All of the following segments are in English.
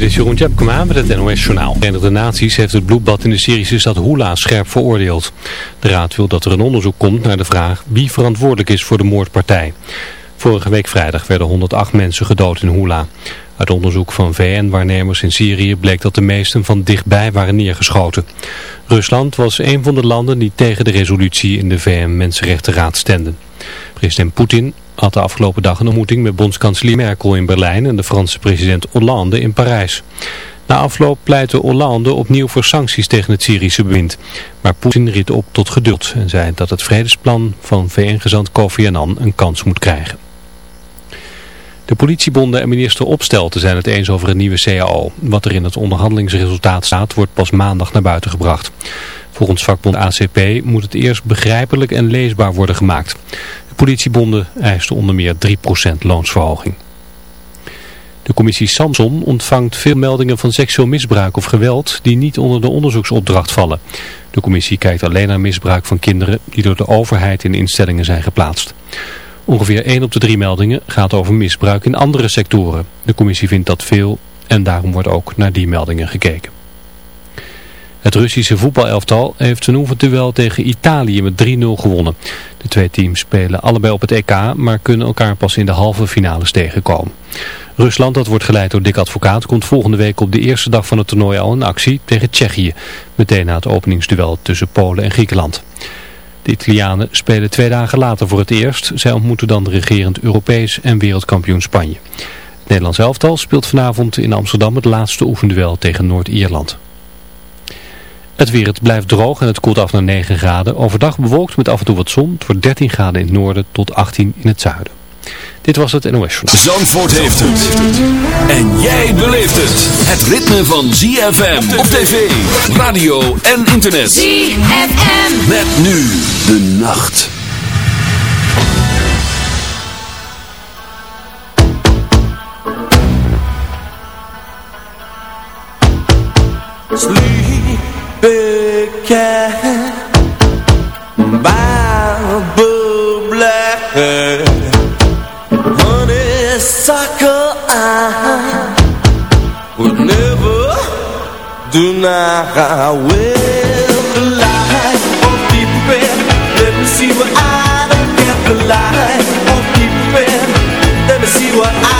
Dit is Jeroen Tjepkema met het NOS Journaal. De Verenigde Naties heeft het bloedbad in de Syrische stad Hula scherp veroordeeld. De raad wil dat er een onderzoek komt naar de vraag wie verantwoordelijk is voor de moordpartij. Vorige week vrijdag werden 108 mensen gedood in Hula. Uit onderzoek van VN-waarnemers in Syrië bleek dat de meesten van dichtbij waren neergeschoten. Rusland was een van de landen die tegen de resolutie in de VN-Mensenrechtenraad stemden. President Poetin had de afgelopen dag een ontmoeting met bondskanselier Merkel in Berlijn en de Franse president Hollande in Parijs. Na afloop pleitte Hollande opnieuw voor sancties tegen het Syrische bewind. Maar Poetin riet op tot geduld en zei dat het vredesplan van VN-gezant Kofi Annan een kans moet krijgen. De politiebonden en minister Opstelten zijn het eens over een nieuwe CAO. Wat er in het onderhandelingsresultaat staat wordt pas maandag naar buiten gebracht. Volgens vakbond ACP moet het eerst begrijpelijk en leesbaar worden gemaakt. De politiebonden eisten onder meer 3% loonsverhoging. De commissie Samson ontvangt veel meldingen van seksueel misbruik of geweld die niet onder de onderzoeksopdracht vallen. De commissie kijkt alleen naar misbruik van kinderen die door de overheid in instellingen zijn geplaatst. Ongeveer 1 op de 3 meldingen gaat over misbruik in andere sectoren. De commissie vindt dat veel en daarom wordt ook naar die meldingen gekeken. Het Russische voetbalelftal heeft een oefenduel tegen Italië met 3-0 gewonnen. De twee teams spelen allebei op het EK, maar kunnen elkaar pas in de halve finales tegenkomen. Rusland, dat wordt geleid door Dick Advocaat, komt volgende week op de eerste dag van het toernooi al in actie tegen Tsjechië. Meteen na het openingsduel tussen Polen en Griekenland. De Italianen spelen twee dagen later voor het eerst. Zij ontmoeten dan de regerend Europees en wereldkampioen Spanje. Het Nederlands elftal speelt vanavond in Amsterdam het laatste oefenduel tegen Noord-Ierland. Het weer, het blijft droog en het koelt af naar 9 graden. Overdag bewolkt met af en toe wat zon. Het wordt 13 graden in het noorden tot 18 in het zuiden. Dit was het NOS Journal. Zandvoort heeft het. En jij beleeft het. Het ritme van ZFM op tv, radio en internet. ZFM. Met nu de nacht. Sleepy tonight I will the light won't be prepared Let me see what I don't get The light won't be prepared Let me see what I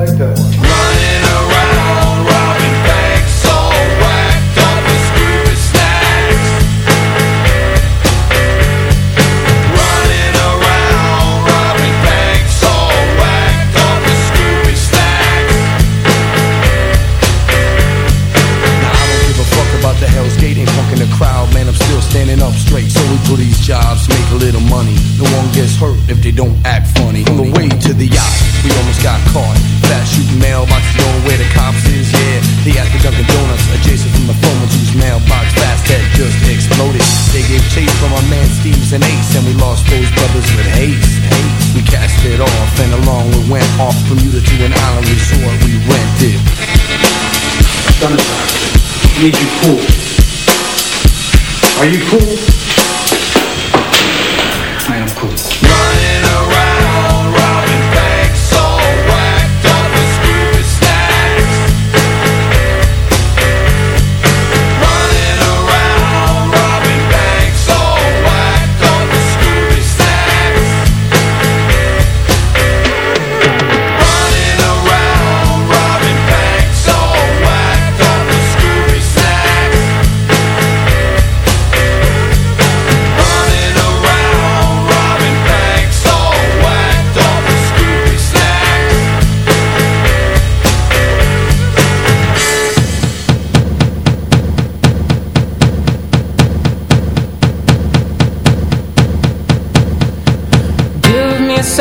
Like that one. Gave chase from our man Steve's and Ace, and we lost those brothers with haste. We cast it off, and along we went off Bermuda to an island resort we rented. I need you cool. Are you cool?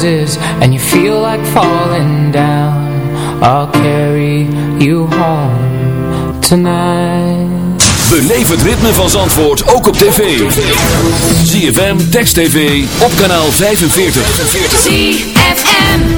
bar closes and you feel like falling down. I'll carry you home tonight. Beleef het ritme van Zandvoort ook op tv. ZFM, Text TV, op kanaal 45 ZFM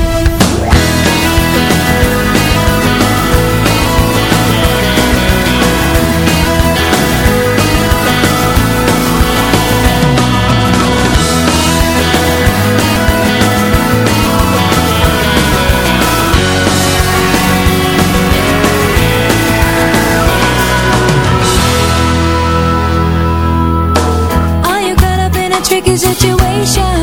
tricky situation.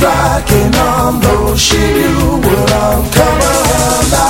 Striking on, though she knew would all come around.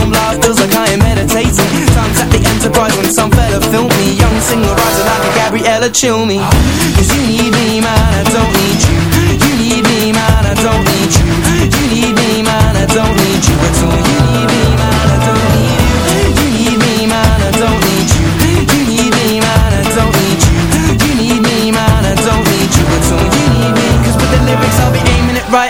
Perform live feels like I am meditating. Times at the Enterprise when some fella filmed me. Young single riser like a Gabriella Cilmi. Cause you need me man, I don't need you. You need me man, I don't need you. You need me man, I don't need you at all. You need me man, I don't need you. You need me man, I don't need you. You need me man, I don't need you. You need me man, I don't need you at all. You need me Cause with the lyrics I'll be aiming it right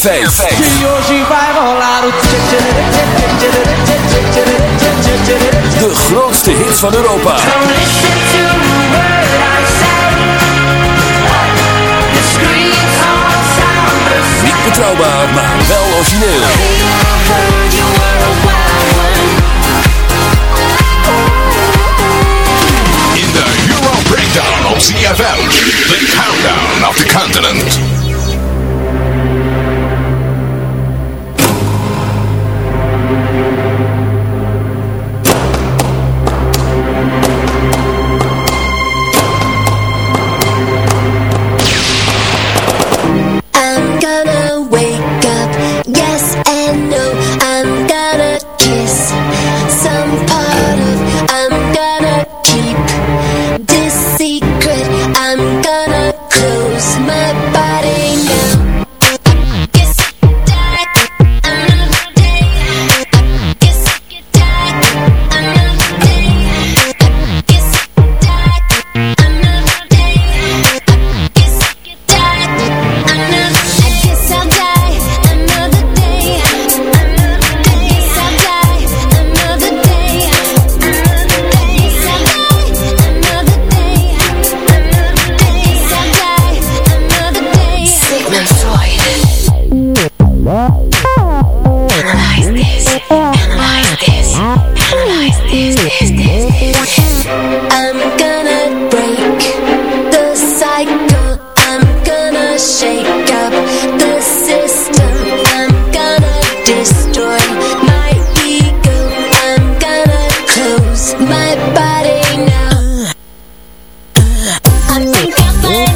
tussen 3 en 5. De grootste hits van Europa. Niet betrouwbaar, maar wel origineel. In de Euro Breakdown op CFM. The Countdown of the Continent. Ooh.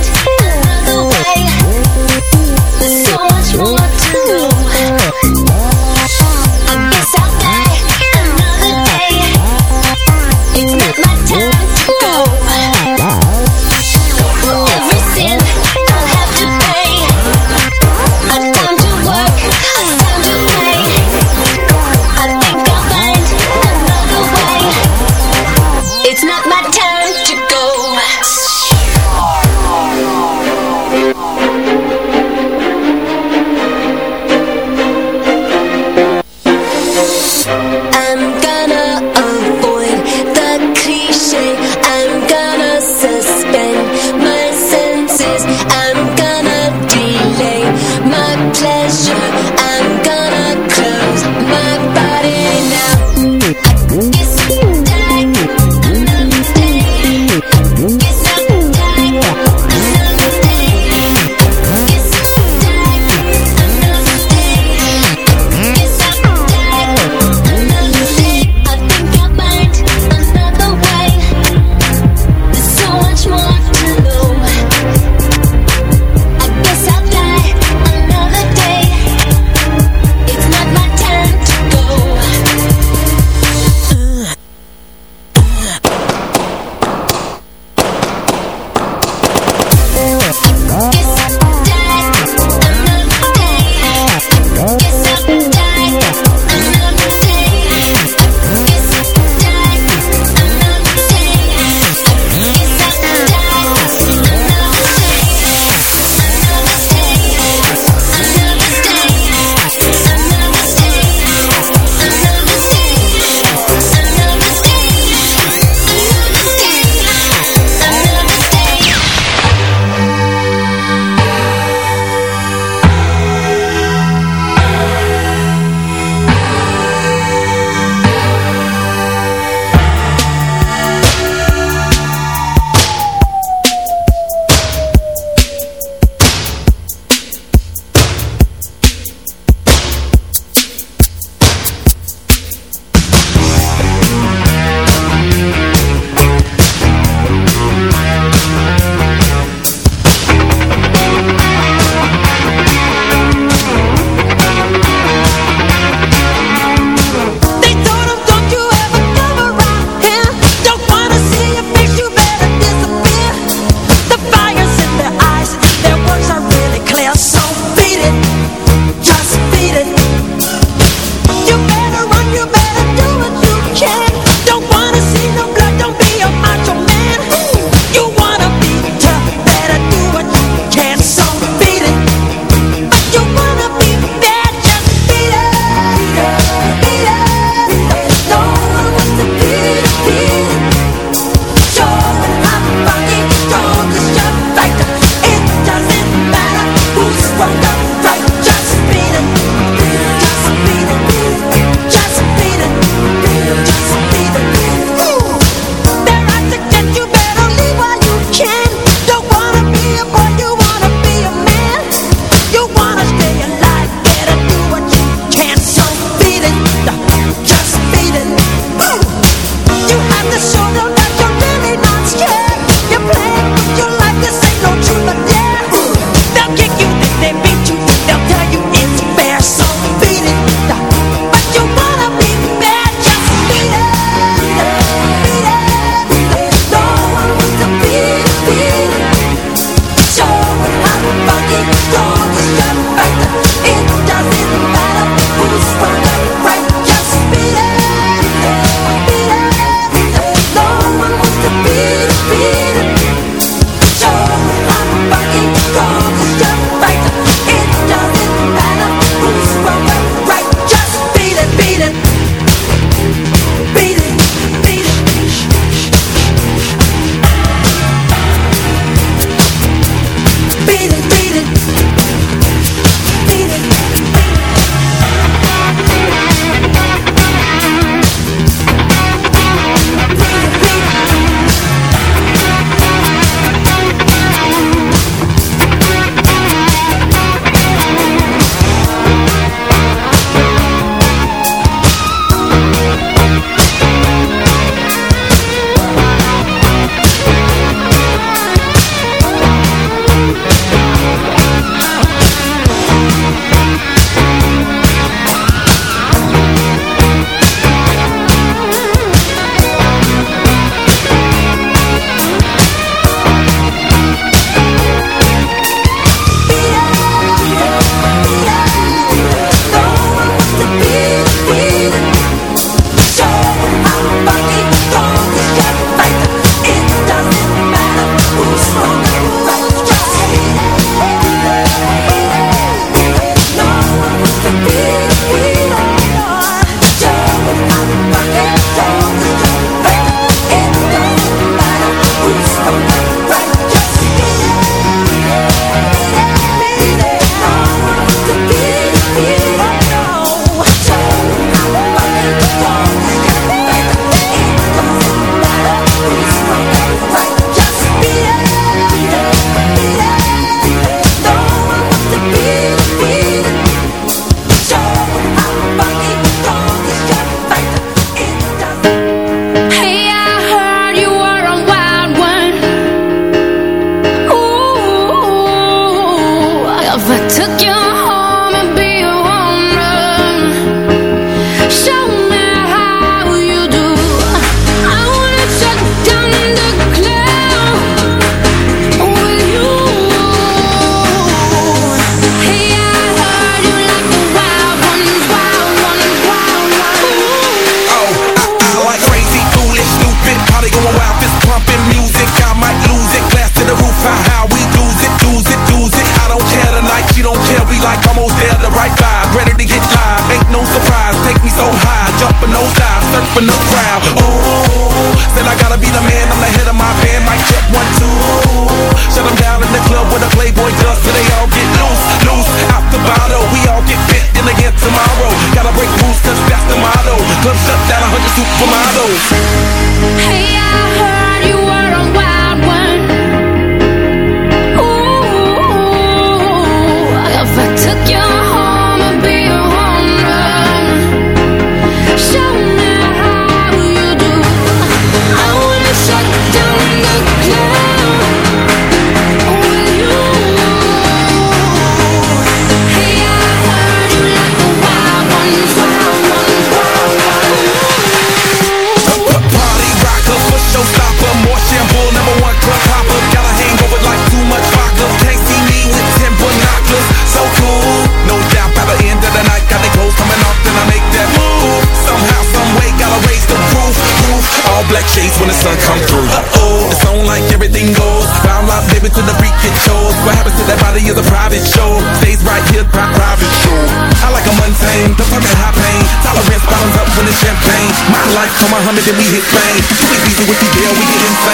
on my Hummer, then we hit fame. You think we do what you deal, we get insane.